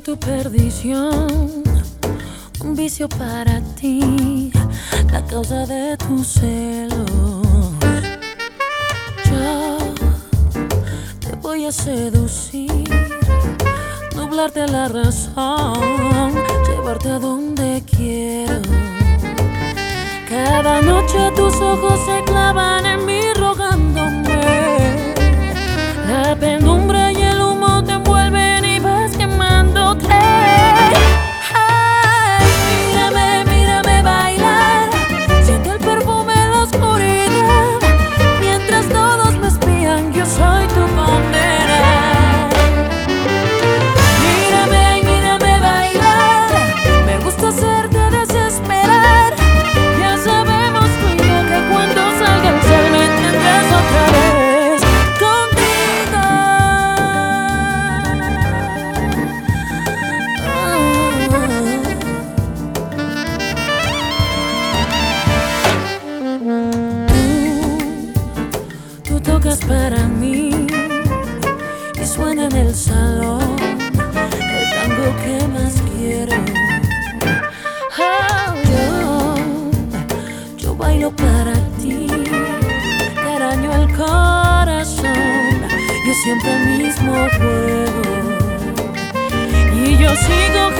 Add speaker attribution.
Speaker 1: tu perdición, un vicio para ti, la causa de tu celo. Yo te voy a seducir, nublarte la razón, llevarte a donde quiero. Cada noche tus ojos se clavan en el salón el tango que más quiero. Oh, yo, yo bailo para ti, te araño el corazón, yo siempre el mismo juego y yo sigo